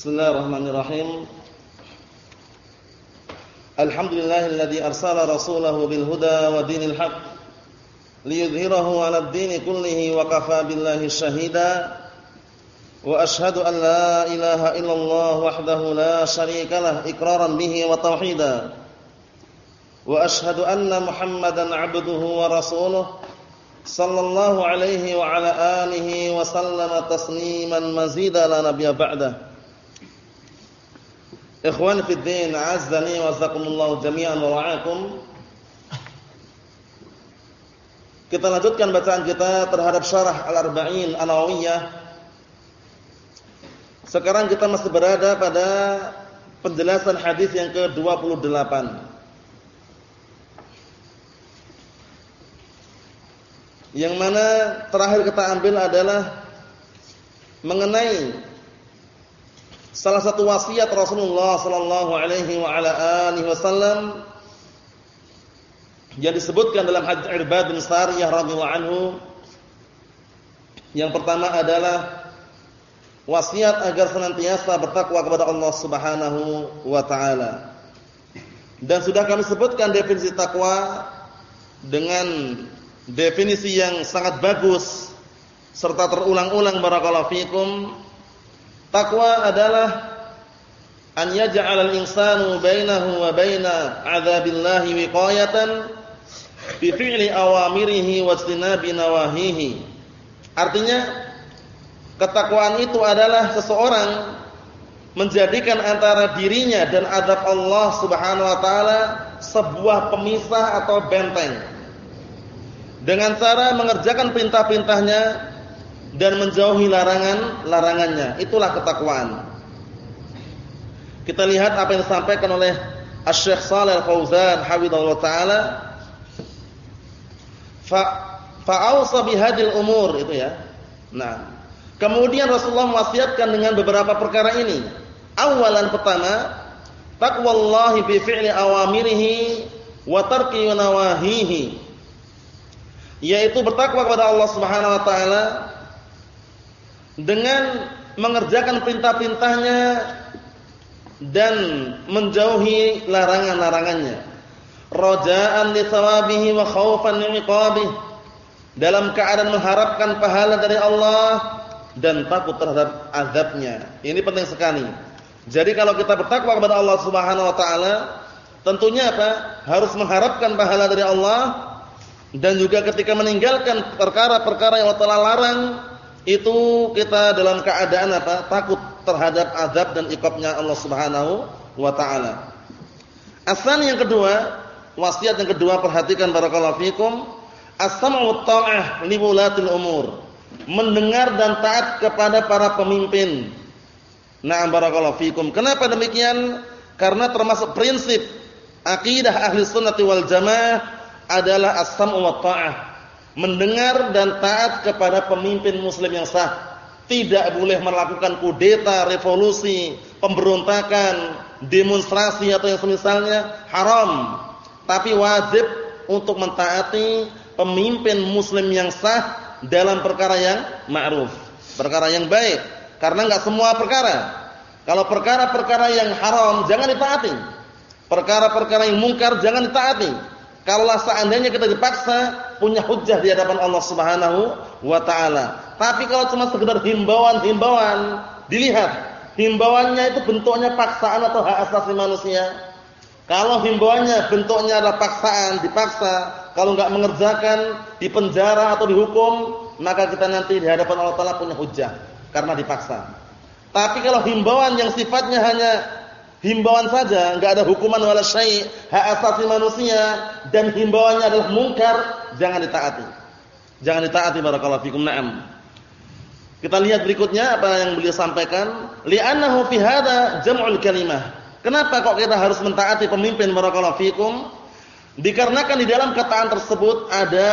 Bismillahirrahmanirrahim. Alhamdulillahilladzi arsala rasulahu bil huda wa dinil haqq liyudhhirahu 'alad dini kullihi wa kafaa billahi shahida. Wa ashhadu an la ilaha illallah wahdahu la syarika lah iqraran bihi wa tauhida. Wa ashhadu anna Muhammadan 'abduhu wa rasuluhu sallallahu alaihi wa ala alihi wa sallama tasliman mazida la nabiyya ba'da. Ikhwan fi din, azzani wa zakumullahu jami'an wa ra'akum. Kita lanjutkan bacaan kita terhadap syarah Al-Arba'in An-Nawawiyah. Sekarang kita masih berada pada penjelasan hadis yang ke-28. Yang mana terakhir kita ambil adalah mengenai salah satu wasiat Rasulullah sallallahu alaihi wa ala alihi wasallam yang disebutkan dalam hadis Irbad bin Sariyah radhiyallahu anhu yang pertama adalah wasiat agar senantiasa bertakwa kepada Allah Subhanahu wa taala. Dan sudah kami sebutkan definisi takwa dengan definisi yang sangat bagus serta terulang-ulang barakallahu fikum Takwa adalah an yaj'al al-insanu bainahu wa baina 'adzabillahi wiqayatan bi fi'li awamirihi wa ijtinabi nawahihi. Artinya ketakwaan itu adalah seseorang menjadikan antara dirinya dan adab Allah Subhanahu wa taala sebuah pemisah atau benteng. Dengan cara mengerjakan perintah-perintahnya dan menjauhi larangan-larangannya. Itulah ketakwaan. Kita lihat apa yang disampaikan oleh Asy-Syaikh Shalih Al-Fauzan hafizallahu taala fa fa'ausa bihadil umur itu ya. Nah, kemudian Rasulullah mewasiatkan dengan beberapa perkara ini. Awalan pertama, taqwallahi bi fi'li awamirihi wa tarki nawahihi. Yaitu bertakwa kepada Allah Subhanahu wa taala dengan mengerjakan perintah-perintahnya dan menjauhi larangan-larangannya. Raja'an li thawabihi wa khaufan min Dalam keadaan mengharapkan pahala dari Allah dan takut terhadap azabnya. Ini penting sekali. Jadi kalau kita bertakwa kepada Allah Subhanahu wa taala, tentunya apa? Harus mengharapkan pahala dari Allah dan juga ketika meninggalkan perkara-perkara yang Allah telah larang itu kita dalam keadaan apa? Takut terhadap azab dan iqabnya Allah Subhanahu wa taala. Asal yang kedua, wasiat yang kedua perhatikan barakallahu fikum, as-sam'u ta'ah li umur. Mendengar dan taat kepada para pemimpin. Na'am barakallahu fikum. Kenapa demikian? Karena termasuk prinsip akidah ahli sunnati wal jamaah adalah as-sam'u wa ta'ah mendengar dan taat kepada pemimpin muslim yang sah. Tidak boleh melakukan kudeta, revolusi, pemberontakan, demonstrasi atau yang semisalnya haram. Tapi wajib untuk mentaati pemimpin muslim yang sah dalam perkara yang ma'ruf, perkara yang baik. Karena enggak semua perkara. Kalau perkara-perkara yang haram jangan ditaati. Perkara-perkara yang mungkar jangan ditaati. Kalau seandainya kita dipaksa punya hujah di hadapan Allah Subhanahu wa taala. Tapi kalau cuma sekedar himbauan-himbauan, dilihat himbauannya itu bentuknya paksaan atau hak asasi manusia. Kalau himbauannya bentuknya adalah paksaan, dipaksa, kalau enggak mengerjakan di penjara atau dihukum, maka kita nanti di hadapan Allah taala punya hujah karena dipaksa. Tapi kalau himbauan yang sifatnya hanya himbauan saja, enggak ada hukuman wala syai', hak asasi manusia dan himbauannya adalah mungkar, jangan ditaati. Jangan ditaati barakallahu fikum. Naam. Kita lihat berikutnya apa yang beliau sampaikan, li'annahu fi hadza jam'ul kalimah. Kenapa kok kita harus mentaati pemimpin barakallahu fikum? Dikarenakan di dalam kataan tersebut ada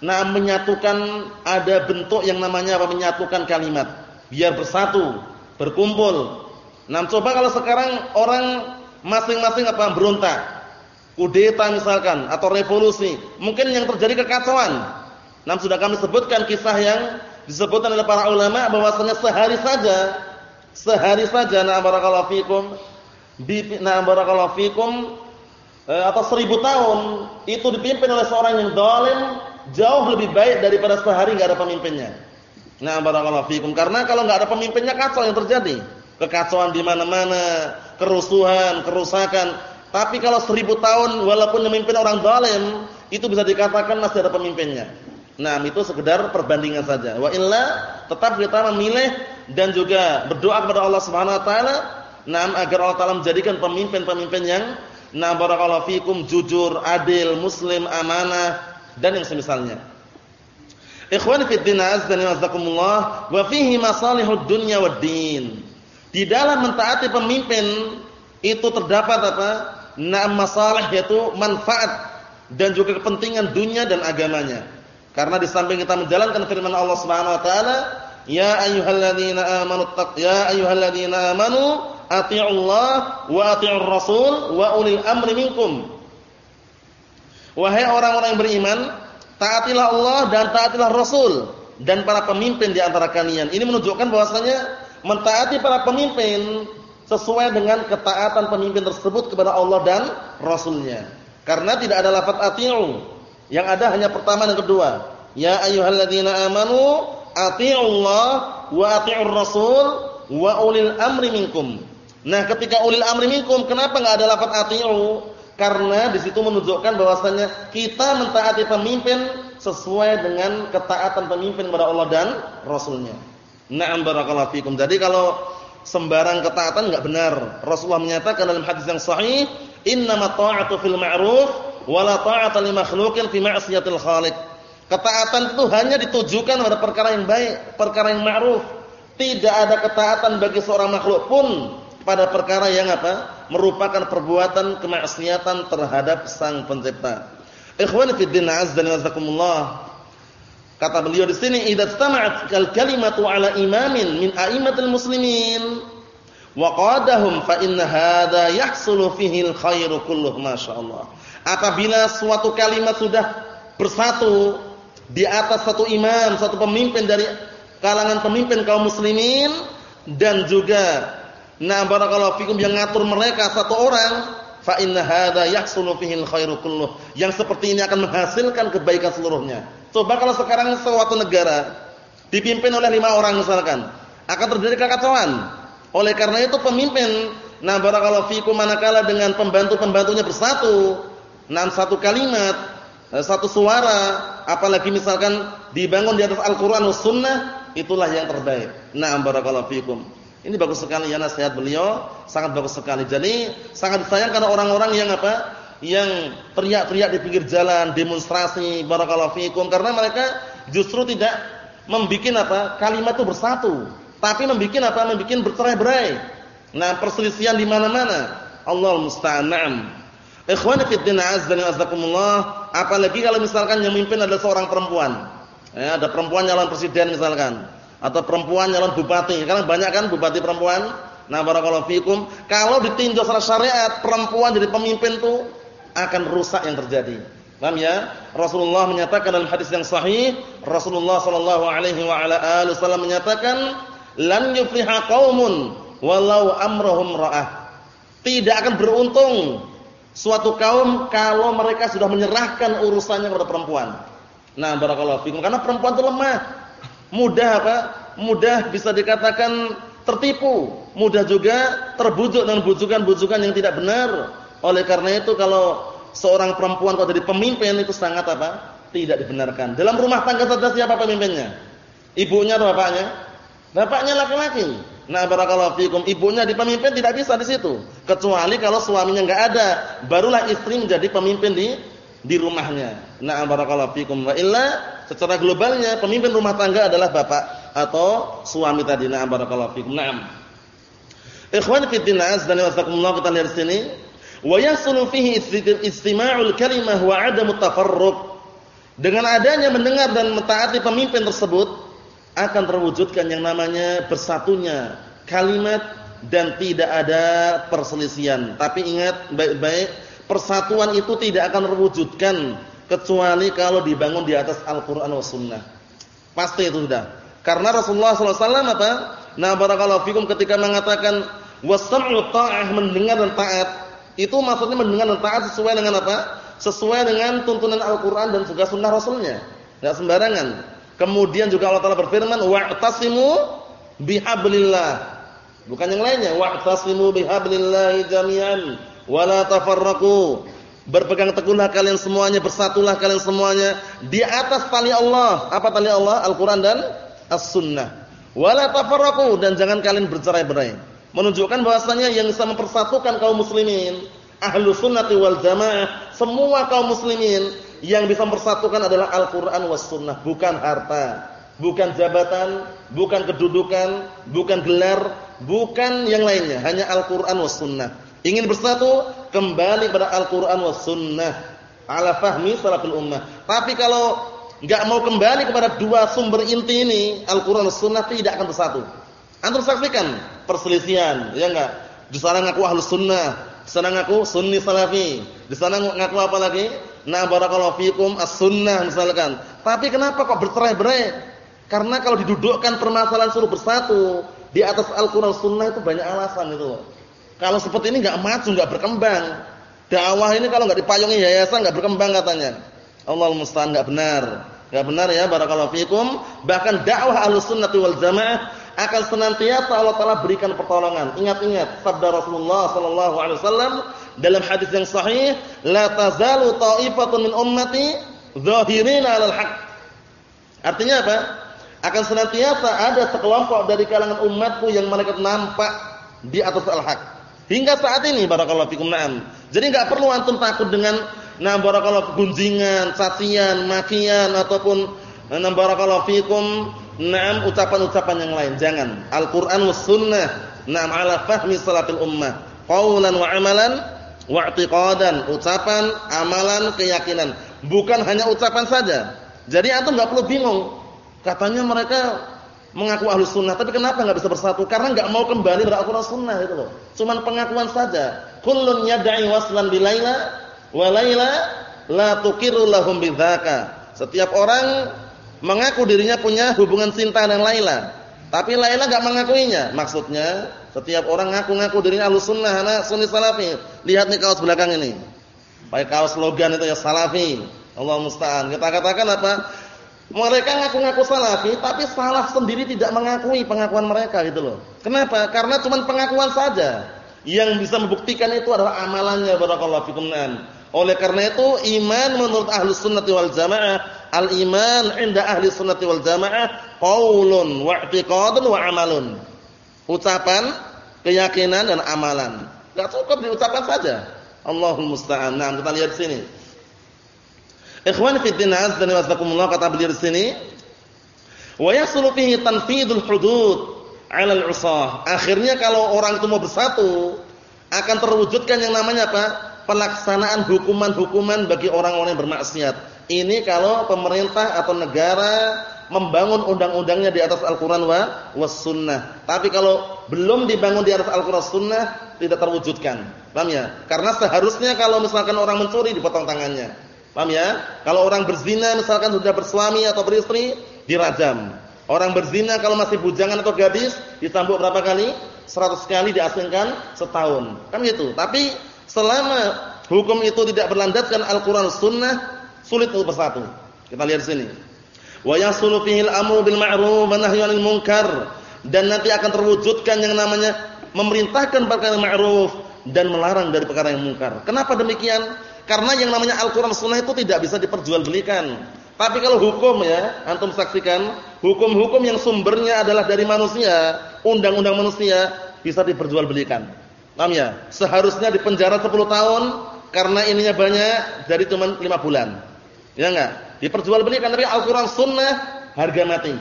nah menyatukan ada bentuk yang namanya apa menyatukan kalimat biar bersatu, berkumpul Nah, coba kalau sekarang orang masing-masing apa berontak, kudeta misalkan atau revolusi, mungkin yang terjadi kekacauan. Nah, sudah kami sebutkan kisah yang disebutkan oleh para ulama bahwasanya sehari saja sehari saja na barakallahu fikum na barakallahu fikum eh, atau seribu tahun itu dipimpin oleh seorang yang zalim jauh lebih baik daripada sehari enggak ada pemimpinnya. Nah, barakallahu fikum karena kalau enggak ada pemimpinnya kacau yang terjadi. Kekacauan di mana-mana, kerusuhan, kerusakan. Tapi kalau seribu tahun walaupun memimpin orang zalim, itu bisa dikatakan masih ada pemimpinnya. Nah, itu sekedar perbandingan saja. Wa illa tetap kita memilih dan juga berdoa kepada Allah Subhanahu wa taala nah agar Allah taala menjadikan pemimpin-pemimpin yang nah barakallahu fikum jujur, adil, muslim, amanah dan yang semisalnya. Ikhwan fi din azza wa jazakumullah wa fihi masalihud dunya wad din. Di dalam mentaati pemimpin itu terdapat apa? Na'am masalih yaitu manfaat dan juga kepentingan dunia dan agamanya. Karena di samping kita menjalankan firman Allah Subhanahu wa taala, "Ya ayyuhalladzina amanu taq ya ayyuhalladzina amanu atiiullah wa atiiur rasul wa ulil amri minkum." Wahai orang-orang yang beriman, taatilah Allah dan taatilah Rasul dan para pemimpin di antara kalian. Ini menunjukkan bahwasanya mentaati para pemimpin sesuai dengan ketaatan pemimpin tersebut kepada Allah dan Rasulnya. Karena tidak ada lafaz ati'u. Yang ada hanya pertama dan kedua. Ya ayyuhalladzina amanu ati'ullah wa ati'ur rasul wa ulil amri minkum. Nah, ketika ulil amri minkum, kenapa enggak ada lafaz ati'u? Karena di situ menunjukkan bahwasanya kita mentaati pemimpin sesuai dengan ketaatan pemimpin kepada Allah dan Rasulnya. Na'am barakallahu fikum. Jadi kalau sembarang ketaatan enggak benar. Rasulullah menyatakan dalam hadis yang sahih, Innama ta'atu fil ma'ruf wa la ta'ata li makhluqin fi ma'siyatil khaliq. Ketaatan itu hanya ditujukan pada perkara yang baik, perkara yang ma'ruf. Tidak ada ketaatan bagi seorang makhluk pun pada perkara yang apa? merupakan perbuatan kemaksiatan terhadap Sang Pencipta. Ikhwani fi din azza wa jazakumullah. Kata beliau di sini, "Idza istama'at al-kalimatu 'ala imamin min a'immatil muslimin" wa qadahum fa inna hadza yahsulu fihi al-khairu kulluh masyaallah. Apabila suatu kalimat sudah bersatu di atas satu imam, satu pemimpin dari kalangan pemimpin kaum muslimin dan juga na barakallahu fikum yang ngatur mereka satu orang, fa inna hadza yahsulu fihi al-khairu kulluh. Yang seperti ini akan menghasilkan kebaikan seluruhnya. Coba kalau sekarang suatu negara dipimpin oleh lima orang misalkan, akan terjadi kekacauan oleh karena itu pemimpin nah barakallahu fikum manakala dengan pembantu-pembantunya bersatu, nah satu kalimat, eh, satu suara, apalagi misalkan dibangun di atas Al-Qur'an dan Sunnah, itulah yang terbaik. Nah barakallahu fikum. Ini bagus sekali ya nasihat beliau, sangat bagus sekali. Jadi sangat disayangkan orang-orang yang apa? Yang teriak-teriak di pinggir jalan, demonstrasi, barakallahu fikum karena mereka justru tidak membuat apa? kalimat itu bersatu tapi membuat apa? Membuat bercerai-berai. Nah, perselisihan di mana-mana. Allah musta'an. Naam. Ikhwani fi din azza wa jazakumullah, apalagi kalau misalkan yang memimpin adalah seorang perempuan. Ya, ada perempuan calon presiden misalkan atau perempuan calon bupati. Karena banyak kan bupati perempuan. Nah, barakallahu fikum. Kalau ditinjau secara syariat, perempuan jadi pemimpin tuh akan rusak yang terjadi. Paham ya? Rasulullah menyatakan dalam hadis yang sahih, Rasulullah sallallahu alaihi wa ala alihi wasallam menyatakan lan yufliha qaumun walau amrahum ra'ah. Tidak akan beruntung suatu kaum kalau mereka sudah menyerahkan urusannya kepada perempuan. Nah, barakallahu fikum karena perempuan itu lemah. Mudah apa? Mudah bisa dikatakan tertipu, mudah juga terbujuk dengan bujukan-bujukan yang tidak benar. Oleh karena itu kalau seorang perempuan kalau jadi pemimpin itu sangat apa? Tidak dibenarkan. Dalam rumah tangga saja siapa pemimpinnya? Ibunya atau bapaknya? Bapaknya laki-laki. Nah, barakallahu fikum. Ibunya di pemimpin tidak bisa di situ. Kecuali kalau suaminya enggak ada, barulah istri menjadi pemimpin di di rumahnya. Nah, barakallahu fikum. Wa illa secara globalnya pemimpin rumah tangga adalah bapak atau suami tadi. Nah, barakallahu fikum. Naam. Ikhwan fi din azza wa kita lihat sini. Wa yasulu fihi istima'ul kalimah wa 'adamu tafarruq. Dengan adanya mendengar dan mentaati pemimpin tersebut, akan terwujudkan yang namanya bersatunya kalimat dan tidak ada perselisihan. Tapi ingat baik-baik, persatuan itu tidak akan terwujudkan kecuali kalau dibangun di atas Al-Qur'an was sunnah. Pasti itu sudah. Karena Rasulullah SAW apa? Nah, barakallahu fikum ketika mengatakan wasam'u ta'ah mendengar dan taat, itu maksudnya mendengar dan taat sesuai dengan apa? Sesuai dengan tuntunan Al-Qur'an dan juga sunnah Rasulnya. Enggak sembarangan. Kemudian juga Allah Taala berfirman, "Wa'tasimu bihablillah." Bukan yang lainnya, "Wa'tasimu bihablillah jami'an wa la tafarraqu." Berpegang teguhlah kalian semuanya, bersatulah kalian semuanya di atas tali Allah. Apa tali Allah? Al-Qur'an dan As-Sunnah. Wala tafarraqu dan jangan kalian bercerai-berai. Menunjukkan bahwasanya yang bisa mempersatukan kaum muslimin, ahlu sunnati wal jamaah, semua kaum muslimin yang bisa mempersatukan adalah Al-Qur'an was sunnah, bukan harta, bukan jabatan, bukan kedudukan, bukan gelar, bukan yang lainnya, hanya Al-Qur'an was sunnah. Ingin bersatu kembali pada Al-Qur'an was sunnah ala fahmi salaful ummah. Tapi kalau enggak mau kembali kepada dua sumber inti ini, Al-Qur'an was sunnah tidak akan bersatu. Antum saksikan perselisihan, ya enggak? Di sana ngaku ahlus sunnah, di sana ngaku sunni salafi, di sana ngaku apa lagi? Nah barakallahu fikum as-sunnah misalkan. Tapi kenapa kok bercerai-berai? Karena kalau didudukkan permasalahan suruh bersatu di atas Al-Qur'an sunnah itu banyak alasan itu kalau seperti ini nggak maju, nggak berkembang. Dakwah ini kalau nggak dipayungi yayasan nggak berkembang katanya. Allah musta'an nggak benar. Nggak benar ya barakallahu fikum. Bahkan dakwah Ahlussunnah wal Jamaah akan senantiasa Allah taala berikan pertolongan. Ingat-ingat sabda Rasulullah sallallahu alaihi wasallam dalam hadis yang sahih, la tazalu ta'ifatun min ummati zahirina 'alal haqq. Artinya apa? Akan senantiasa ada sekelompok dari kalangan umatku yang mereka nampak di atas al-haq. Hingga saat ini barakallahu fikum na'am. Jadi enggak perlu antum takut dengan nah barakallahu gunjingan, cacian, makian ataupun nah barakallahu fikum na'am ucapan-ucapan yang lain. Jangan. Al-Qur'an was sunnah na'am ala fahmi salatil ummah. Qaulan wa amalan wa i'tiqadan. Ucapan, amalan, keyakinan. Bukan hanya ucapan saja. Jadi antum enggak perlu bingung. Katanya mereka mengaku ahlu sunnah, tapi kenapa nggak bisa bersatu? Karena nggak mau kembali pada Al-Quran sunnah itu loh. Cuman pengakuan saja. Kullun yad'i waslan bilaila wa laila la tuqiru lahum bidzaka. Setiap orang mengaku dirinya punya hubungan cinta dengan Laila, tapi Laila nggak mengakuinya. Maksudnya, setiap orang ngaku-ngaku dirinya ahlu sunnah, anak sunni salafi. Lihat nih kaos belakang ini. Pakai kaos slogan itu ya salafi. Allah musta'an. Kita katakan apa? Mereka ngaku-ngaku salafi, tapi salaf sendiri tidak mengakui pengakuan mereka gitu loh. Kenapa? Karena cuma pengakuan saja. Yang bisa membuktikan itu adalah amalannya barakallahu fikum Oleh karena itu iman menurut ahli sunnati wal jamaah al-iman inda ahli sunnati wal jamaah qaulun wa i'tiqadun wa amalun. Ucapan, keyakinan dan amalan. Enggak cukup di ucapan saja. Allahul musta'an. Nah, kita lihat sini. Ikhwan fi din azza wa kata beliau di sini, wa yasulu fihi tanfidul hudud 'ala al-'usah. Akhirnya kalau orang itu mau bersatu, akan terwujudkan yang namanya apa? Pelaksanaan hukuman-hukuman bagi orang-orang yang bermaksiat. Ini kalau pemerintah atau negara membangun undang-undangnya di atas Al-Qur'an wa was sunnah. Tapi kalau belum dibangun di atas Al-Qur'an sunnah tidak terwujudkan. Paham ya? Karena seharusnya kalau misalkan orang mencuri dipotong tangannya. Paham ya? Kalau orang berzina misalkan sudah bersuami atau beristri, dirajam. Orang berzina kalau masih bujangan atau gadis, ditambuk berapa kali? 100 kali diasingkan setahun. Kan gitu. Tapi selama hukum itu tidak berlandaskan Al-Qur'an Sunnah, sulit untuk bersatu. Kita lihat sini. Wa yasulu fihi al-amru bil ma'ruf wa nahyu 'anil munkar. Dan nanti akan terwujudkan yang namanya memerintahkan perkara yang ma'ruf dan melarang dari perkara yang mungkar. Kenapa demikian? Karena yang namanya Al-Quran Sunnah itu tidak bisa diperjualbelikan. Tapi kalau hukum ya, antum saksikan, hukum-hukum yang sumbernya adalah dari manusia, undang-undang manusia, bisa diperjualbelikan. Paham ya? Seharusnya dipenjara 10 tahun, karena ininya banyak, jadi cuma 5 bulan. Ya enggak? Diperjualbelikan, tapi Al-Quran Sunnah, harga mati.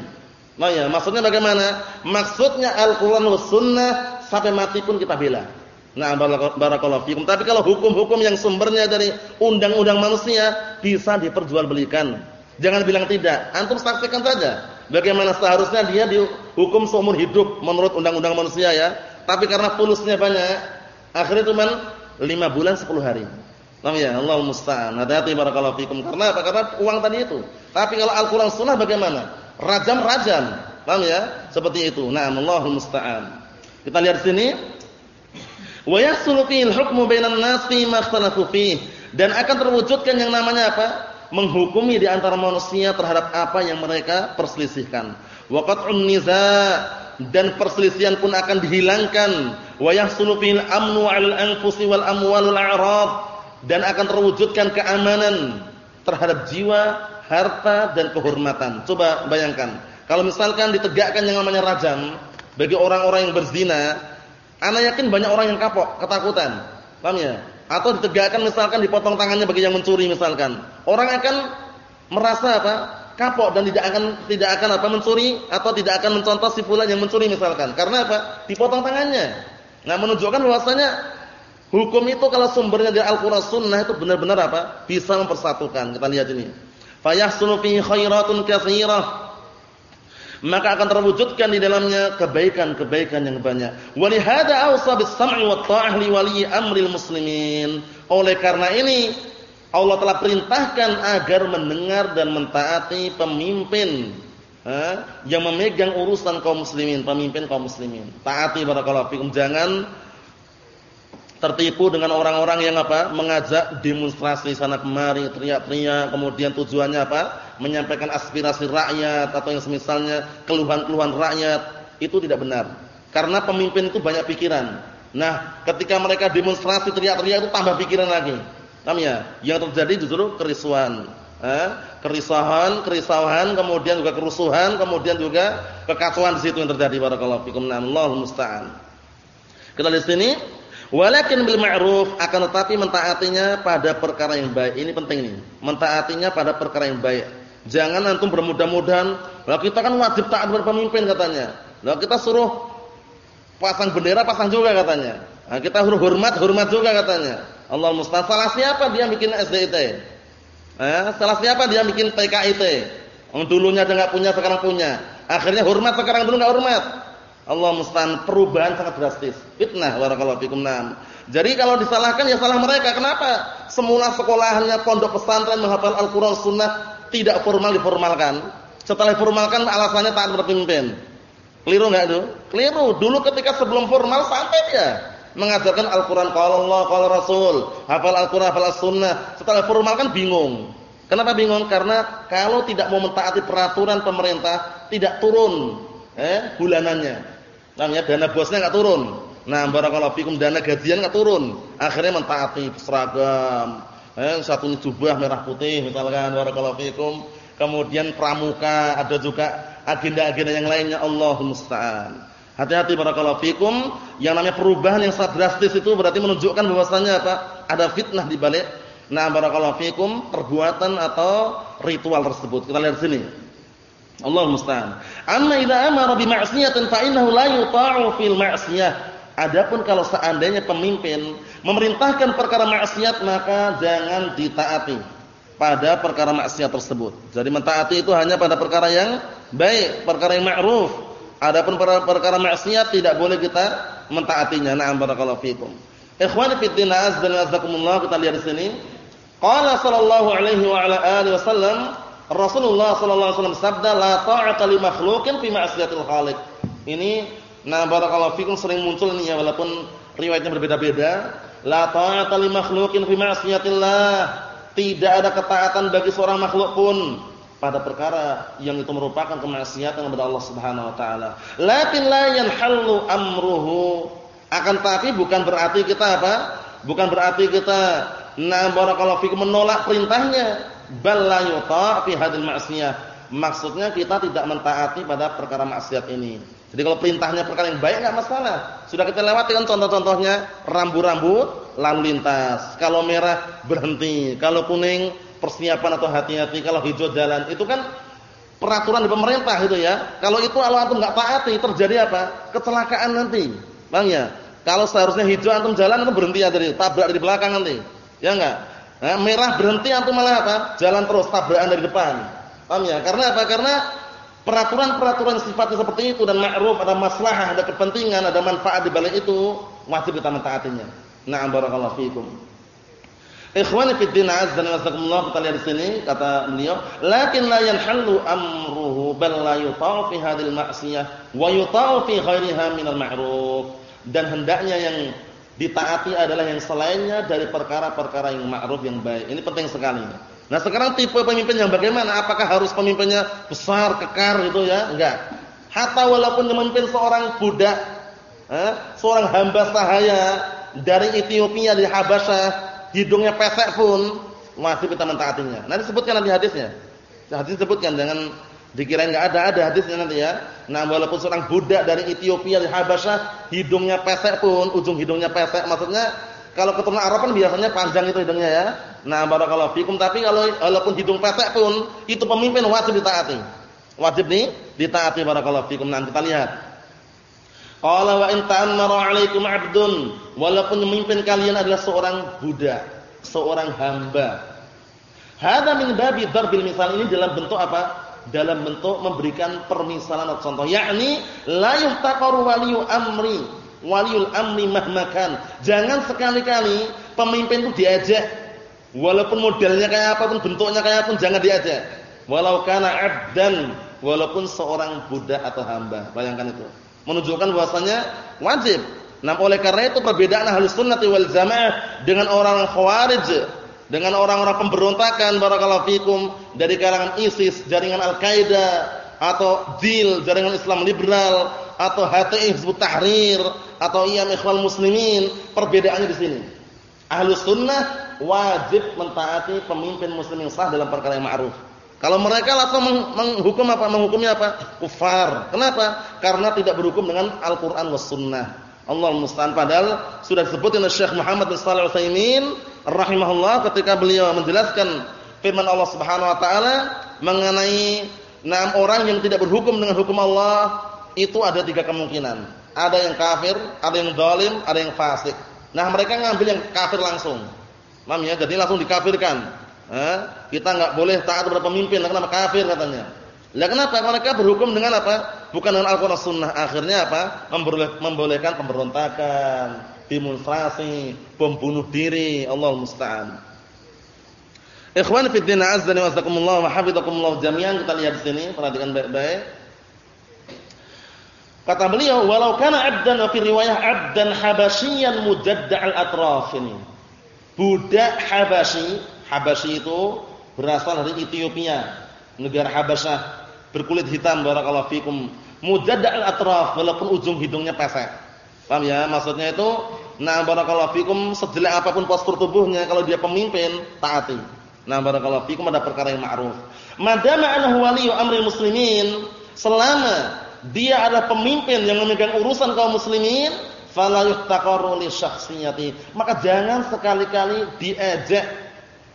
Nah ya, maksudnya bagaimana? Maksudnya Al-Quran Sunnah, sampai mati pun kita bela. Nah, barakallahu fikum. Tapi kalau hukum-hukum yang sumbernya dari undang-undang manusia bisa diperjualbelikan. Jangan bilang tidak. Antum saksikan saja bagaimana seharusnya dia dihukum seumur hidup menurut undang-undang manusia ya. Tapi karena pulusnya banyak, akhirnya cuma 5 bulan 10 hari. Paham ya? Allah musta'an. Hati-hati barakallahu fikum. Karena apa? Karena uang tadi itu. Tapi kalau Al-Qur'an Sunnah bagaimana? Rajam-rajam. Paham ya? Seperti itu. Nah, Allahul musta'an. Kita lihat sini. Wa yahsulu fil hukmu bainan nas fi ma Dan akan terwujudkan yang namanya apa? Menghukumi di antara manusia terhadap apa yang mereka perselisihkan. Wa qat'un niza' dan perselisihan pun akan dihilangkan wa yahsulu fil amnu 'alal anfusi wal amwalul a'rad dan akan terwujudkan keamanan terhadap jiwa, harta dan kehormatan. Coba bayangkan, kalau misalkan ditegakkan yang namanya rajam bagi orang-orang yang berzina, ana yakin banyak orang yang kapok, ketakutan. Paham ya? Atau ditegakkan misalkan dipotong tangannya bagi yang mencuri misalkan. Orang akan merasa apa? kapok dan tidak akan tidak akan apa mencuri atau tidak akan mencontoh si fulan yang mencuri misalkan. Karena apa? Dipotong tangannya. Nah, menunjukkan bahwasanya hukum itu kalau sumbernya dari Al-Qur'an Sunnah itu benar-benar apa? Bisa mempersatukan. Kita lihat ini. Fayahsulu fi khairatun katsirah. Maka akan terwujudkan di dalamnya kebaikan-kebaikan yang banyak. Walihada awsa bis-sam'i wat-ta'ah li wali amril muslimin. Oleh karena ini Allah telah perintahkan agar mendengar dan mentaati pemimpin eh, yang memegang urusan kaum muslimin, pemimpin kaum muslimin. Taati barakallahu fikum. Jangan tertipu dengan orang-orang yang apa? mengajak demonstrasi sana kemari, teriak-teriak, kemudian tujuannya apa? menyampaikan aspirasi rakyat atau yang semisalnya keluhan-keluhan rakyat. Itu tidak benar. Karena pemimpin itu banyak pikiran. Nah, ketika mereka demonstrasi teriak-teriak itu tambah pikiran lagi. Paham ya? Yang terjadi justru kerisuan. Eh, kerisahan, kerisauan, kemudian juga kerusuhan, kemudian juga kekacauan di situ yang terjadi barakallahu fikum. Allahu musta'an. Kita di sini, walakin bil ma'ruf akan tetapi mentaatinya pada perkara yang baik. Ini penting nih. Mentaatinya pada perkara yang baik. Jangan antum bermudah-mudahan, lah kita kan wajib taat berpemimpin katanya. Lah kita suruh pasang bendera, pasang juga katanya. Nah, kita suruh hormat, hormat juga katanya. Allah musta'an. Salah siapa dia bikin SDIT? Eh, salah siapa dia bikin PKIT? Yang dulunya dia enggak punya, sekarang punya. Akhirnya hormat, sekarang dulu enggak hormat. Allah musta'an. Perubahan sangat drastis. Fitnah barakallahu fikum. Naam. Jadi kalau disalahkan ya salah mereka. Kenapa? Semula sekolahnya pondok pesantren menghafal Al-Qur'an Sunnah tidak formal diformalkan. Setelah diformalkan alasannya taat berpimpin. Keliru enggak itu? Keliru. Dulu ketika sebelum formal santai dia mengajarkan Al-Qur'an qala Allah qala Rasul, hafal Al-Qur'an hafal As-Sunnah. Setelah formal kan bingung. Kenapa bingung? Karena kalau tidak mau mentaati peraturan pemerintah, tidak turun eh bulanannya. Namanya dana bosnya enggak turun. Nah, barakallahu fikum dana gajian enggak turun. Akhirnya mentaati seragam. Eh satu jubah merah putih misalkan barakallahu fikum. Kemudian pramuka, ada juga agenda-agenda yang lainnya Allahumma musta'an. Hati-hati barakallahu fikum, yang namanya perubahan yang sangat drastis itu berarti menunjukkan bahwasanya apa? Ada fitnah di balik nah barakallahu fikum perbuatan atau ritual tersebut. Kita lihat sini. Allah musta'an. Amma idza amara bi ma'siyatin fa innahu la yuta'u fil ma'siyah. Adapun kalau seandainya pemimpin memerintahkan perkara maksiat maka jangan ditaati pada perkara maksiat tersebut. Jadi mentaati itu hanya pada perkara yang baik, perkara yang ma'ruf Adapun perkara maksiat tidak boleh kita mentaatinya. Na'am barakallahu fikum. Ikhwani fi din azza wa jazakumullah kita lihat di sini. Qala sallallahu alaihi wa ala alihi wasallam Rasulullah sallallahu alaihi wasallam sabda la ta'ata li makhluqin fi ma'siyatil khaliq. Ini nah barakallahu fikum sering muncul ini ya walaupun riwayatnya berbeda-beda. La ta'ata li makhluqin fi ma'siyatillah. Tidak ada ketaatan bagi seorang makhluk pun pada perkara yang itu merupakan kemaksiatan kepada Allah Subhanahu wa taala. Lakin la yanhallu amruhu. Akan tapi bukan berarti kita apa? Bukan berarti kita na barakallahu fikum menolak perintahnya, bal yuta fi hadil ma'siyah. Maksudnya kita tidak mentaati pada perkara maksiat ini. Jadi kalau perintahnya perkara yang baik enggak masalah. Sudah kita lewati kan contoh-contohnya rambu-rambu lalu lintas. Kalau merah berhenti, kalau kuning persiapan atau hati-hati kalau hijau jalan itu kan peraturan di pemerintah itu ya. Kalau itu kalau antum enggak taati terjadi apa? Kecelakaan nanti. Bang ya. Kalau seharusnya hijau antum jalan antum berhenti ya dari tabrak dari belakang nanti. Ya enggak? Nah, merah berhenti antum malah apa? Jalan terus tabrakan dari depan. Paham ya? Karena apa? Karena peraturan-peraturan sifatnya seperti itu dan ma'ruf, ada maslahah, ada kepentingan, ada manfaat di balik itu, wajib kita mentaatinya. Na'am barakallahu fiikum. Ikhwani fi din azza wa jalla kita lihat di sini kata beliau, lakin la yanhallu amruhu bal la yuta'u fi hadhil ma'siyah wa yuta'u fi ghairiha minal ma'ruf. Dan hendaknya yang ditaati adalah yang selainnya dari perkara-perkara yang ma'ruf yang baik. Ini penting sekali. Nah, sekarang tipe pemimpin yang bagaimana? Apakah harus pemimpinnya besar, kekar gitu ya? Enggak. Hatta walaupun memimpin seorang budak, eh, seorang hamba sahaya dari Ethiopia dari Habasyah hidungnya pesek pun wajib kita mentaatinya. Nanti sebutkan nanti hadisnya. Hadis sebutkan dengan dikirain enggak ada ada hadisnya nanti ya. Nah, walaupun seorang budak dari Ethiopia di Habasyah hidungnya pesek pun, ujung hidungnya pesek maksudnya kalau keturunan Arab kan biasanya panjang itu hidungnya ya. Nah, barakallahu fikum tapi kalau walaupun hidung pesek pun itu pemimpin wajib ditaati. Wajib nih ditaati barakallahu fikum. Nanti kita lihat. Qala wa in ta'ammara 'alaikum 'abdun, walaupun pemimpin kalian adalah seorang budak, seorang hamba. Hadza min babi darbil misal ini dalam bentuk apa? Dalam bentuk memberikan permisalan atau contoh, yakni la yuhtaqaru waliyu amri, waliyul amri mahmakan. Jangan sekali-kali pemimpin itu diajak walaupun modelnya kayak apa pun, bentuknya kayak apa pun jangan diajak. Walau kana 'abdan, walaupun seorang budak atau hamba. Bayangkan itu menunjukkan bahwasanya wajib. Nah, oleh karena itu perbedaan Ahlus Sunnah wal Jamaah dengan orang Khawarij, dengan orang-orang pemberontakan barakallahu fikum dari kalangan ISIS, jaringan Al-Qaeda atau DIL, jaringan Islam liberal atau HTI Hizbut Tahrir atau IAM Ikhwal Muslimin, perbedaannya di sini. Ahlus Sunnah wajib mentaati pemimpin muslim yang sah dalam perkara yang ma'ruf. Kalau mereka langsung menghukum apa? Menghukumnya apa? Kufar. Kenapa? Karena tidak berhukum dengan Al-Qur'an was sunnah. Allah musta'an padahal sudah disebut oleh Syekh Muhammad bin Shalih Al-Utsaimin rahimahullah ketika beliau menjelaskan firman Allah Subhanahu wa taala mengenai enam orang yang tidak berhukum dengan hukum Allah itu ada tiga kemungkinan. Ada yang kafir, ada yang zalim, ada yang fasik. Nah, mereka ngambil yang kafir langsung. Paham ya? Jadi langsung dikafirkan. Eh, kita enggak boleh taat kepada pemimpin karena kafir katanya. Lah kenapa? Mereka berhukum dengan apa? Bukan dengan Al-Qur'an Sunnah. Akhirnya apa? Memboleh, membolehkan pemberontakan, demonstrasi, bom bunuh diri. Allah musta'an. Ikhwan fi din azza wa jazakumullah wa hafizakumullah jami'an. Kita lihat di sini, perhatikan baik-baik. Kata beliau, walau kana 'abdan wa fi riwayah 'abdan habasyian mujadda'al atraf ini. Budak Habasyi Habasyi itu berasal dari Ethiopia, negara Habasyah, berkulit hitam barakallahu fikum. Mujaddal atraf walaupun ujung hidungnya pesek. Paham ya? Maksudnya itu nah barakallahu fikum sejelek apa pun postur tubuhnya kalau dia pemimpin taati. Nah barakallahu fikum ada perkara yang ma'ruf. Madama annahu waliyyu amri muslimin, selama dia adalah pemimpin yang memegang urusan kaum muslimin, fala yuhtaqaru li syakhsiyati. Maka jangan sekali-kali diejek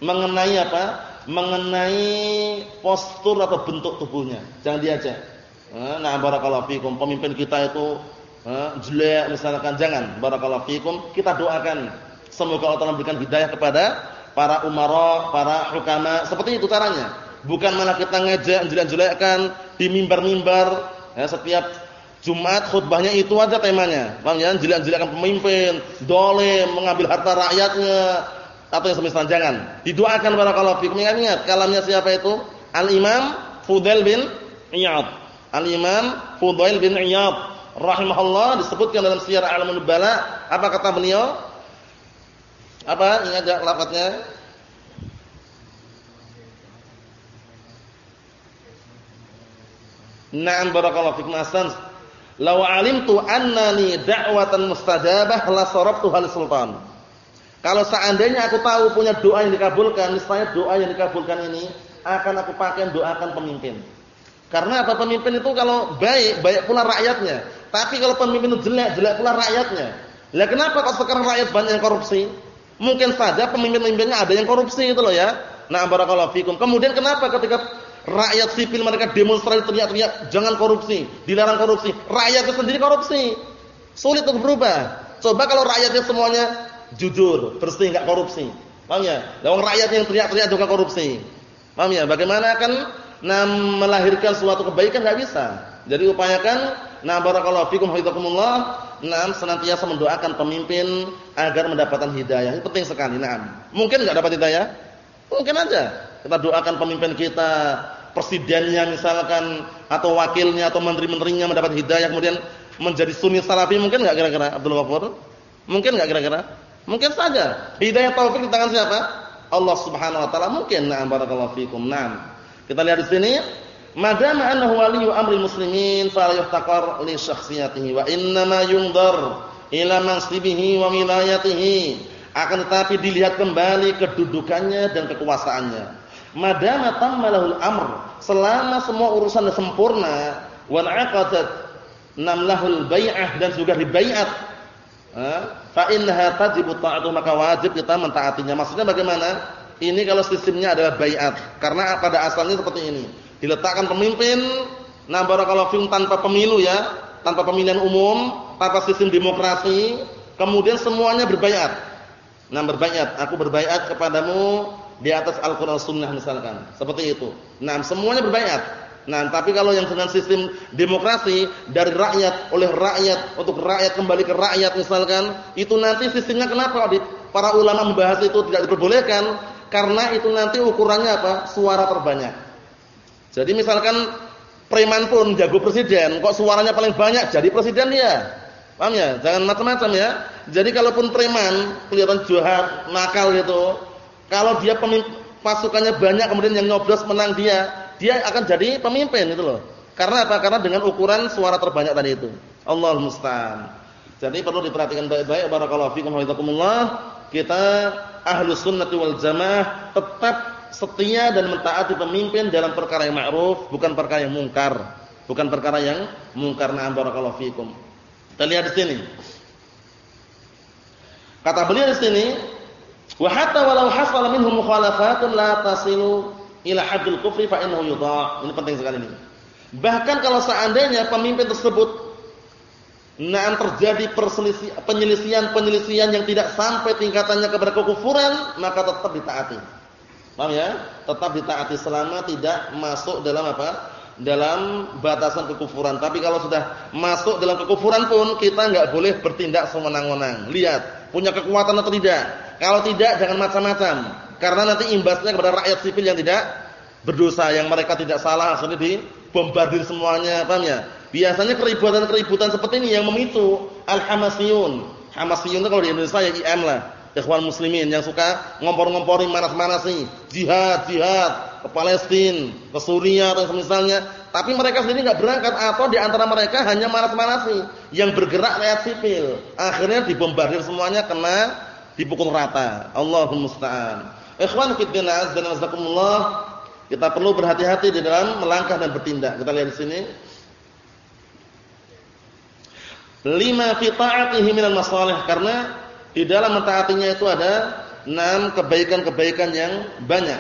mengenai apa? Mengenai postur atau bentuk tubuhnya. Jangan diajak. Eh, nah, barakallahu fikum. Pemimpin kita itu jelek misalkan jangan. Barakallahu fikum. Kita doakan semoga Allah memberikan hidayah kepada para umara, para hukama. Seperti itu caranya. Bukan malah kita ngejek jelek-jelekkan di mimbar-mimbar ya, setiap Jumat khutbahnya itu aja temanya. Bang ya, jelek-jelekkan pemimpin, dolim, mengambil harta rakyatnya, atau yang semisal jangan. Didoakan barakallahu fikum. Ingat-ingat kalamnya siapa itu? Al-Imam Fudail bin Iyad. Al-Imam Fudail bin Iyad rahimahullah disebutkan dalam Syiar A'lamun Nubala, apa kata beliau? Apa? Ingat enggak lafaznya? Na'am barakallahu fikum ahsan. Law 'alimtu annani da'watan mustajabah la sarabtu hal sultan. Kalau seandainya aku tahu punya doa yang dikabulkan, niscaya doa yang dikabulkan ini akan aku pakai doakan pemimpin. Karena apa pemimpin itu kalau baik, baik pula rakyatnya. Tapi kalau pemimpin itu jelek, jelek pula rakyatnya. Lah kenapa kok sekarang rakyat banyak yang korupsi? Mungkin saja pemimpin-pemimpinnya ada yang korupsi itu loh ya. Nah, barakallahu fikum. Kemudian kenapa ketika rakyat sipil mereka demonstrasi teriak-teriak jangan korupsi, dilarang korupsi, rakyat itu sendiri korupsi. Sulit untuk berubah. Coba kalau rakyatnya semuanya jujur, bersih, enggak korupsi. Paham ya? Lah rakyat yang teriak-teriak juga korupsi. Paham ya? Bagaimana akan nah, melahirkan suatu kebaikan enggak bisa. Jadi upayakan Nah, barakallahu fikum hafizakumullah. Nah, senantiasa mendoakan pemimpin agar mendapatkan hidayah. Ini penting sekali. Nah, mungkin enggak dapat hidayah? Mungkin aja. Kita doakan pemimpin kita, presidennya misalkan atau wakilnya atau menteri-menterinya mendapat hidayah kemudian menjadi sunni salafi mungkin enggak kira-kira Abdul Ghafur? Mungkin enggak kira-kira? Mungkin saja. Hidayah taufik di tangan siapa? Allah Subhanahu wa taala mungkin. Nah, barakallahu fikum. Nah, kita lihat di sini Madama annahu waliyyu amri muslimin fala yuhtaqar li syakhsiyatihi wa innama yungdar ila mansibihi wa wilayatihi. Akan tetapi dilihat kembali kedudukannya dan kekuasaannya. Madama tammalahul amr, selama semua urusan sempurna wa aqadat namlahul bai'ah dan juga dibaiat. Fa innaha tajibu ta'atu maka wajib kita mentaatinya. Maksudnya bagaimana? Ini kalau sistemnya adalah baiat. Karena pada asalnya seperti ini diletakkan pemimpin nah barakallahu fikum tanpa pemilu ya, tanpa pemilihan umum, tanpa sistem demokrasi, kemudian semuanya berbaiat. Nah, berbaiat, aku berbaiat kepadamu di atas Al-Qur'an Sunnah misalkan. Seperti itu. Nah, semuanya berbaiat. Nah, tapi kalau yang dengan sistem demokrasi dari rakyat oleh rakyat untuk rakyat kembali ke rakyat misalkan, itu nanti sistemnya kenapa para ulama membahas itu tidak diperbolehkan karena itu nanti ukurannya apa? Suara terbanyak. Jadi misalkan preman pun jago presiden, kok suaranya paling banyak jadi presiden dia. Paham ya? Jangan macam-macam ya. Jadi kalaupun preman kelihatan jahat, nakal gitu, kalau dia pasukannya banyak kemudian yang nyoblos menang dia, dia akan jadi pemimpin itu loh. Karena apa? Karena dengan ukuran suara terbanyak tadi itu. Allah musta'an. Jadi perlu diperhatikan baik-baik barakallahu fikum wa Kita ahlus sunnati wal jamaah tetap setia dan mentaati pemimpin dalam perkara yang ma'ruf, bukan perkara yang mungkar. Bukan perkara yang mungkar. Na'am barakallahu fikum. Kita lihat di sini. Kata beliau di sini, "Wa hatta walau hasala minhum mukhalafatun la tasilu ila haddil kufri fa innahu yudha'." Ini penting sekali ini. Bahkan kalau seandainya pemimpin tersebut Nah terjadi penyelisihan-penyelisihan yang tidak sampai tingkatannya kepada kekufuran, maka tetap ditaati. Paham ya? Tetap ditaati selama tidak masuk dalam apa? Dalam batasan kekufuran. Tapi kalau sudah masuk dalam kekufuran pun kita nggak boleh bertindak sewenang-wenang. Lihat, punya kekuatan atau tidak. Kalau tidak jangan macam-macam. Karena nanti imbasnya kepada rakyat sipil yang tidak berdosa, yang mereka tidak salah akhirnya dibombardir semuanya, paham ya? Biasanya keributan-keributan seperti ini yang memicu al-hamasiyun. Hamasiyun itu kalau di Indonesia ya IM lah ikhwan muslimin yang suka ngompor-ngomporin manas-manasi, jihad, jihad ke Palestina, ke Suriah atau semisalnya, tapi mereka sendiri enggak berangkat atau di antara mereka hanya manas-manasi yang bergerak rakyat sipil. Akhirnya dibombardir semuanya kena dipukul rata. Allahumma musta'an. Ikhwan fi din dan azakumullah, kita perlu berhati-hati di dalam melangkah dan bertindak. Kita lihat di sini. Lima fi ta'atihi minal masalih karena di dalam mentaatinya itu ada enam kebaikan-kebaikan yang banyak.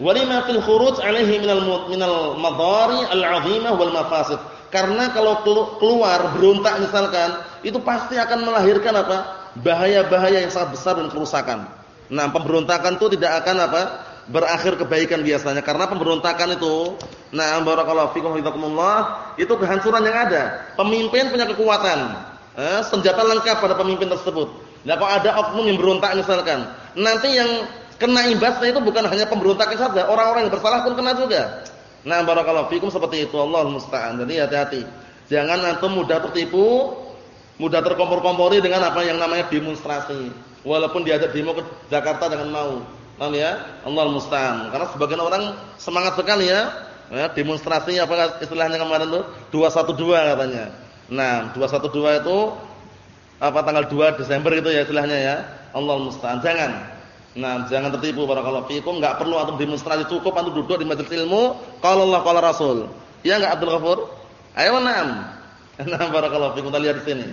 Walima fil khuruj alaihi minal minal madari al-'azimah wal mafasid. Karena kalau keluar berontak misalkan, itu pasti akan melahirkan apa? bahaya-bahaya yang sangat besar dan kerusakan. Nah, pemberontakan itu tidak akan apa? berakhir kebaikan biasanya karena pemberontakan itu nah barakallahu fikum hidakumullah itu kehancuran yang ada. Pemimpin punya kekuatan, eh, senjata lengkap pada pemimpin tersebut. Nah, kalau ada oknum yang berontak misalkan, nanti yang kena imbasnya itu bukan hanya pemberontakan saja, orang-orang yang bersalah pun kena juga. Nah, barakallahu fikum seperti itu, Allah musta'an. Jadi hati-hati. Jangan antum mudah tertipu, mudah terkompor-kompori dengan apa yang namanya demonstrasi. Walaupun diajak demo ke Jakarta dengan mau. Paham ya? Allah musta'an. Karena sebagian orang semangat sekali ya. ya demonstrasi apa istilahnya kemarin tuh? 212 katanya. Nah, 212 itu apa tanggal 2 Desember itu ya istilahnya ya. Allah musta'an. Jangan. Nah, jangan tertipu barakallahu fikum, enggak perlu antum demonstrasi cukup antum duduk di majelis ilmu qala Allah qala Rasul. Ya enggak Abdul Ghafur? Ayo na'am. Nah, barakallahu fikum kita lihat di sini.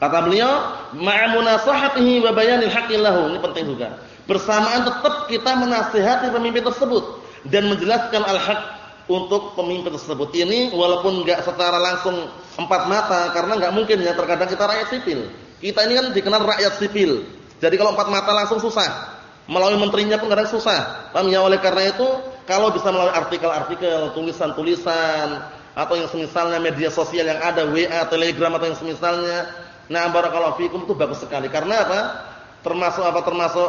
Kata beliau, ma'a munasahatihi wa bayanil haqqi lahu. Ini penting juga. Bersamaan tetap kita menasihati pemimpin tersebut dan menjelaskan al-haq untuk pemimpin tersebut. Ini walaupun enggak secara langsung empat mata karena enggak mungkin ya terkadang kita rakyat sipil. Kita ini kan dikenal rakyat sipil. Jadi kalau empat mata langsung susah. Melalui menterinya pun kadang susah. Paham ya? Oleh karena itu kalau bisa melalui artikel-artikel, tulisan-tulisan, atau yang semisalnya media sosial yang ada WA, Telegram atau yang semisalnya. Nah, barakallahu fikum itu bagus sekali. Karena apa? Termasuk apa? Termasuk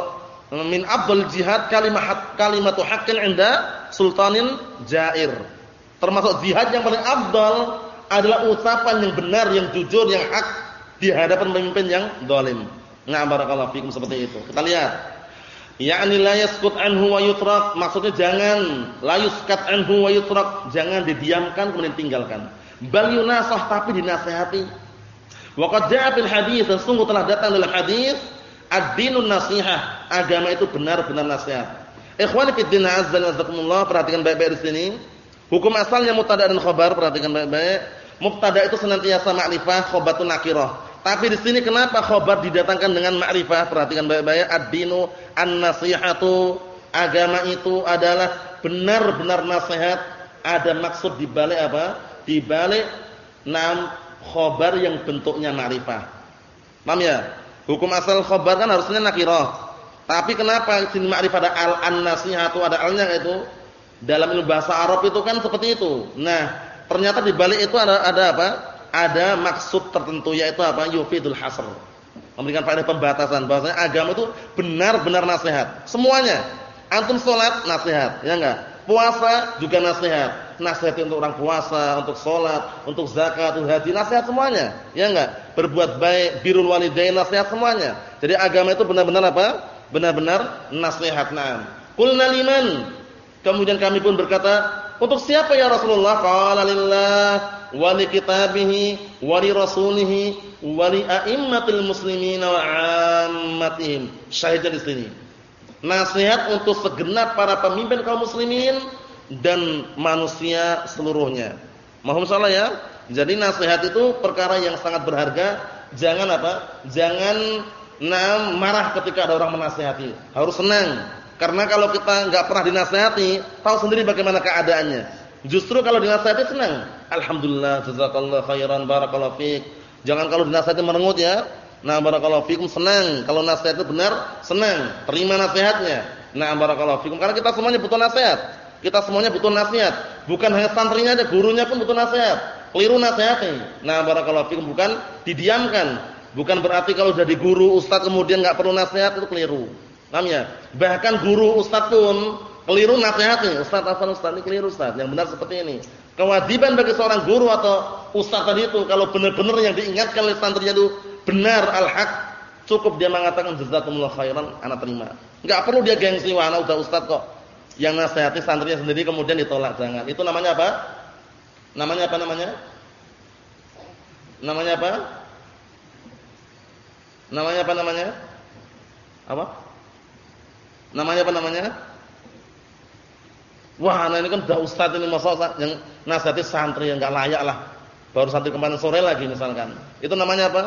min abdul jihad kalimat kalimatu haqqin inda sultanin jair. Termasuk jihad yang paling abdul adalah ucapan yang benar, yang jujur, yang hak di hadapan pemimpin yang zalim. Nah, barakallahu fikum seperti itu. Kita lihat yakni la yaskut anhu wa yutrak maksudnya jangan la yuskat anhu wa yutrak jangan didiamkan kemudian tinggalkan bal yunasah tapi dinasihati wa qad jaa fil hadis sungguh telah datang dalam hadis ad-dinun nasihah agama itu benar-benar nasihat ikhwani fid din azza wa perhatikan baik-baik di sini hukum asalnya mubtada dan khabar perhatikan baik-baik mubtada itu senantiasa ma'rifah khabatun nakirah tapi di sini kenapa khobar didatangkan dengan ma'rifah? Perhatikan baik-baik. Ad-dinu an-nasihatu. Agama itu adalah benar-benar nasihat. Ada maksud di balik apa? Di balik nam khobar yang bentuknya ma'rifah. Paham ya? Hukum asal khobar kan harusnya nakirah. Tapi kenapa sini ma'rifah ada al-an-nasihatu, ada alnya itu? Dalam ilmu bahasa Arab itu kan seperti itu. Nah, ternyata di balik itu ada ada apa? ada maksud tertentu yaitu apa? Yufidul hasr. Memberikan faedah pembatasan bahwasanya agama itu benar-benar nasihat. Semuanya. Antum salat nasihat, ya enggak? Puasa juga nasihat. Nasihat untuk orang puasa, untuk salat, untuk zakat, untuk haji, nasihat semuanya. Ya enggak? Berbuat baik, birrul walidain, nasihat semuanya. Jadi agama itu benar-benar apa? Benar-benar nasihat. Naam. Liman? Kemudian kami pun berkata, untuk siapa ya Rasulullah? Qala lillah wa li kitabihi wa li rasulihi wa li a'immatil muslimin wa 'ammatihim. Syahidnya di sini. Nasihat untuk segenap para pemimpin kaum muslimin dan manusia seluruhnya. Mohon salah ya. Jadi nasihat itu perkara yang sangat berharga. Jangan apa? Jangan nah, marah ketika ada orang menasihati. Harus senang karena kalau kita enggak pernah dinasihati, tahu sendiri bagaimana keadaannya. Justru kalau dinasihati senang. Alhamdulillah, jazakallahu khairan, barakallahu fiik. Jangan kalau dinasihati merengut ya. Nah, barakallahu fiikum senang. Kalau nasihat itu benar, senang. Terima nasihatnya. Nah, barakallahu fiikum. Karena kita semuanya butuh nasihat. Kita semuanya butuh nasihat. Bukan hanya santrinya aja, gurunya pun butuh nasihat. Keliru nasihati. Nah, barakallahu fiikum bukan didiamkan. Bukan berarti kalau jadi guru, ustaz kemudian enggak perlu nasihat itu keliru. Paham ya? Bahkan guru ustaz pun keliru nasihati. Ustaz apa ustaz ini keliru ustaz. Yang benar seperti ini. Kewajiban bagi seorang guru atau ustaz tadi itu kalau benar-benar yang diingatkan oleh santrinya itu benar al-haq, cukup dia mengatakan jazakumullah khairan, anak terima. Enggak perlu dia gengsi, wah udah ustaz kok. Yang nasihati santrinya sendiri kemudian ditolak, jangan. Itu namanya apa? Namanya apa namanya? Namanya apa? Namanya apa namanya? Apa? Namanya apa namanya? Wah, nah ini kan udah ustaz ini masa yang nasihati santri yang enggak layak lah. Baru santri kemarin sore lagi misalkan. Itu namanya apa?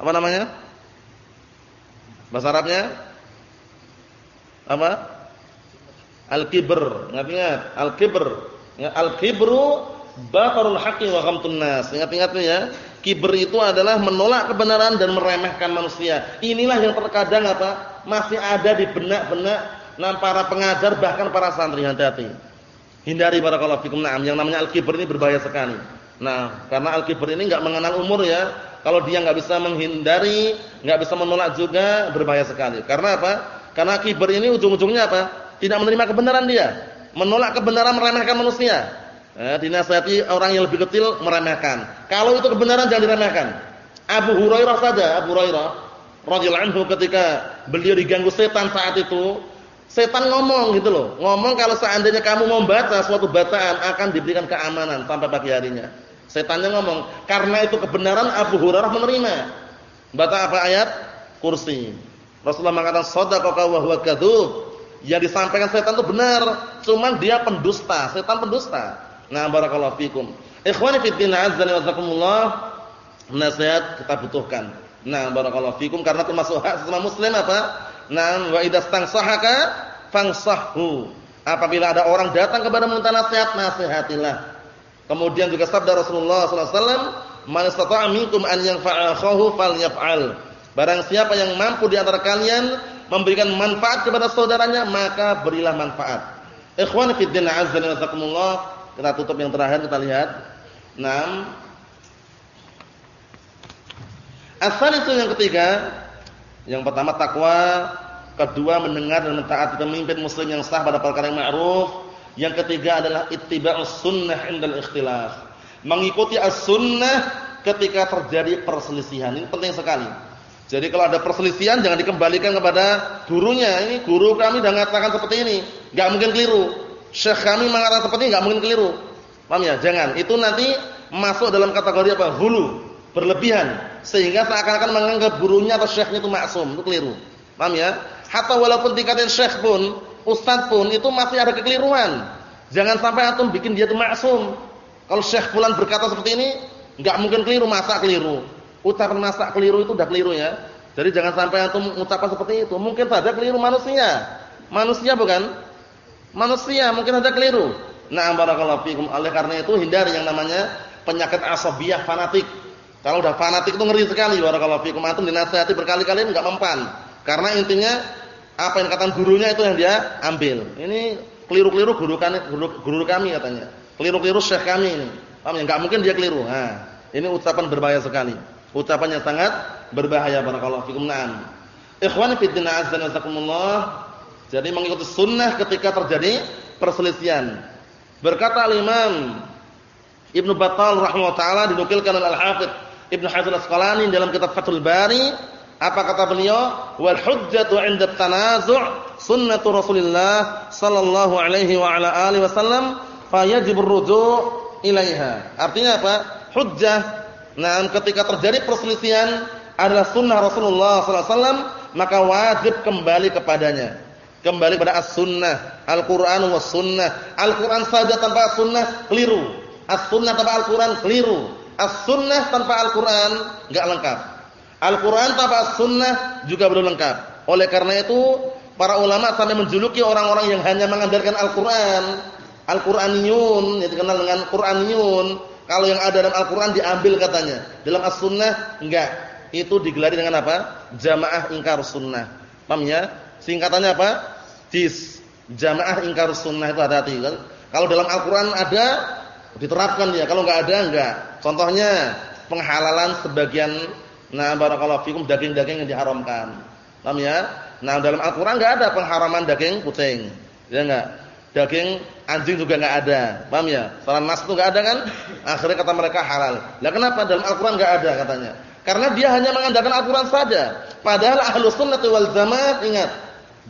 Apa namanya? Bahasa Arabnya? Apa? Al-kibr. Ingat-ingat, al-kibr. Al-kibru batarul haqqi wa ghamtun nas. Ingat-ingat ya. Kiber itu adalah menolak kebenaran dan meremehkan manusia. Inilah yang terkadang apa? Masih ada di benak-benak nam para pengajar bahkan para santri hati-hati. Hindari barakallahu fikum. Naam, yang namanya al-kibr ini berbahaya sekali. Nah, karena al-kibr ini enggak mengenal umur ya. Kalau dia enggak bisa menghindari, enggak bisa menolak juga berbahaya sekali. Karena apa? Karena kibr ini ujung-ujungnya apa? Tidak menerima kebenaran dia. Menolak kebenaran meremehkan manusia. Eh, dinasihati orang yang lebih kecil meremehkan. Kalau itu kebenaran jangan diremehkan. Abu Hurairah saja, Abu Hurairah radhiyallahu anhu ketika beliau diganggu setan saat itu, setan ngomong gitu loh. Ngomong kalau seandainya kamu mau baca suatu bacaan akan diberikan keamanan sampai pagi harinya. Setannya ngomong, karena itu kebenaran Abu Hurairah menerima. Baca apa ayat? Kursi. Rasulullah mengatakan shadaqaka wa huwa kadzub. Yang disampaikan setan itu benar, cuman dia pendusta, setan pendusta. Nah, barakallahu fikum. Ikhwani fi din azza wa jazakumullah. Nasihat kita butuhkan. Nah, barakallahu fikum karena termasuk hak sesama muslim apa? Nah, wa idastansahaka fansahhu. Apabila ada orang datang kepada meminta nasihat, nasihatilah. Kemudian juga sabda Rasulullah sallallahu alaihi wasallam, "Man istata'a minkum an yanfa'a akhahu falyaf'al." Barang siapa yang mampu di antara kalian memberikan manfaat kepada saudaranya, maka berilah manfaat. Ikhwan fi din azza wa jazakumullah, kita tutup yang terakhir kita lihat. 6. Asal itu yang ketiga, yang pertama takwa, kedua mendengar dan mentaati pemimpin muslim yang sah pada perkara yang ma'ruf, yang ketiga adalah ittiba'us sunnah indal ikhtilaf. Mengikuti as-sunnah ketika terjadi perselisihan. Ini penting sekali. Jadi kalau ada perselisihan jangan dikembalikan kepada gurunya. Ini guru kami sudah mengatakan seperti ini, enggak mungkin keliru. Syekh kami mengatakan seperti ini enggak mungkin keliru. Paham ya? Jangan. Itu nanti masuk dalam kategori apa? Hulu, berlebihan sehingga seakan-akan menganggap gurunya atau syekhnya itu maksum, itu keliru. Paham ya? Hatta walaupun tingkatin syekh pun, ustaz pun itu masih ada kekeliruan. Jangan sampai antum bikin dia itu maksum. Kalau syekh fulan berkata seperti ini, enggak mungkin keliru, masa keliru. Ucapan masa keliru itu udah keliru ya. Jadi jangan sampai antum ucapan seperti itu. Mungkin saja keliru manusia. Manusia bukan? Manusia mungkin saja keliru. Nah, barakallahu fikum. Oleh karena itu hindari yang namanya penyakit asabiyah fanatik. Kalau udah fanatik itu ngeri sekali barakallahu fikum. Antum dinasihati berkali-kali enggak mempan. Karena intinya apa yang katakan gurunya itu yang dia ambil. Ini keliru-keliru guru guru, guru kami katanya. Keliru-keliru syekh kami ini. Paham ya? Enggak mungkin dia keliru. Nah, ini ucapan berbahaya sekali. Ucapannya sangat berbahaya barakallahu fikum. Naam. Ikhwani fi din azza wa jazakumullah. Jadi mengikuti sunnah ketika terjadi perselisihan. Berkata al-Imam Ibnu Battal rahimahullah taala dinukilkan oleh Al-Hafidz Ibnu Hajar Asqalani dalam kitab Fathul Bari, apa kata beliau? Wal hujjatu 'inda tanazu' sunnatu Rasulillah sallallahu alaihi wa ala alihi wasallam fayajibur ruju' ilaiha. Artinya apa? Hujjah Nah, ketika terjadi perselisihan adalah sunnah Rasulullah SAW, maka wajib kembali kepadanya. Kembali pada as-sunnah, Al-Quran was sunnah. Al-Quran saja tanpa as-sunnah keliru. As-sunnah tanpa Al-Quran keliru. As-sunnah tanpa Al-Quran enggak lengkap. Al-Quran tanpa as-sunnah juga belum lengkap. Oleh karena itu, para ulama sampai menjuluki orang-orang yang hanya mengandalkan Al-Quran. Al-Quraniyun, yang dikenal dengan Quraniyun kalau yang ada dalam Al-Qur'an diambil katanya. Dalam As-Sunnah enggak. Itu digelari dengan apa? Jamaah ingkar sunnah. Paham ya? Singkatannya apa? JIS. Jamaah ingkar sunnah itu hati-hati. Kalau dalam Al-Qur'an ada diterapkan dia, kalau enggak ada enggak. Contohnya penghalalan sebagian nah barakallahu fikum daging-daging yang diharamkan. Paham ya? Nah, dalam Al-Qur'an enggak ada pengharaman daging kucing. Ya enggak? Daging anjing juga enggak ada. Paham ya? Salah nas itu enggak ada kan? Akhirnya kata mereka halal. Lah kenapa dalam Al-Qur'an enggak ada katanya? Karena dia hanya mengandalkan Al-Qur'an saja. Padahal Ahlus Sunnah wal Jamaah ingat,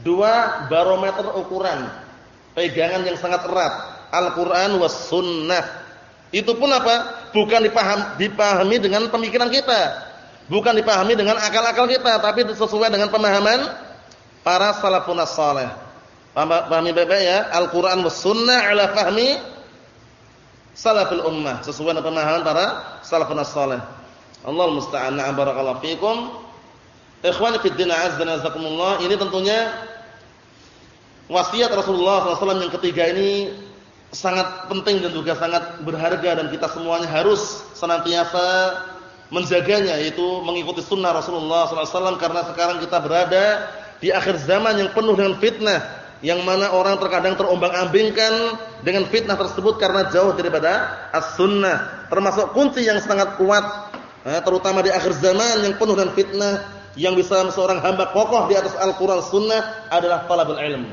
dua barometer ukuran pegangan yang sangat erat, Al-Qur'an was sunnah. Itu pun apa? Bukan dipaham, dipahami dengan pemikiran kita. Bukan dipahami dengan akal-akal kita, tapi sesuai dengan pemahaman para salafun saleh. Pahami baik-baik ya? Al-Qur'an was sunnah ala fahmi salafil ummah, sesuai dengan pemahaman para salafun salih. Allah musta'an. Na'am barakallahu fikum. Ikhwani fi din azza wa jazakumullah, ini tentunya wasiat Rasulullah SAW yang ketiga ini sangat penting dan juga sangat berharga dan kita semuanya harus senantiasa menjaganya yaitu mengikuti sunnah Rasulullah SAW karena sekarang kita berada di akhir zaman yang penuh dengan fitnah yang mana orang terkadang terombang-ambingkan dengan fitnah tersebut karena jauh daripada as-sunnah. Termasuk kunci yang sangat kuat eh, terutama di akhir zaman yang penuh dengan fitnah yang bisa seorang hamba kokoh di atas Al-Qur'an sunnah adalah talabul ilmu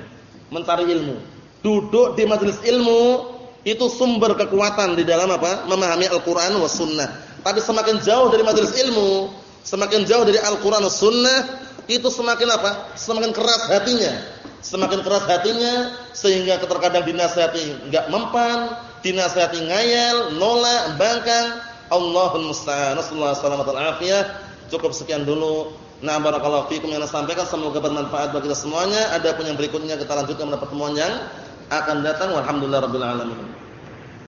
mencari ilmu. Duduk di majelis ilmu itu sumber kekuatan di dalam apa? Memahami Al-Qur'an was sunnah. Tapi semakin jauh dari majelis ilmu semakin jauh dari Al-Qur'an was sunnah itu semakin apa? Semakin keras hatinya semakin keras hatinya sehingga terkadang dinasihati enggak mempan, dinasihati ngayal, nolak, bangkang. Allahul musta'an. Nasallahu alaihi Cukup sekian dulu. Nah, barakallahu fikum yang saya sampaikan semoga bermanfaat bagi kita semuanya. Ada pun yang berikutnya kita lanjutkan pada pertemuan yang akan datang. Walhamdulillahirabbil alamin.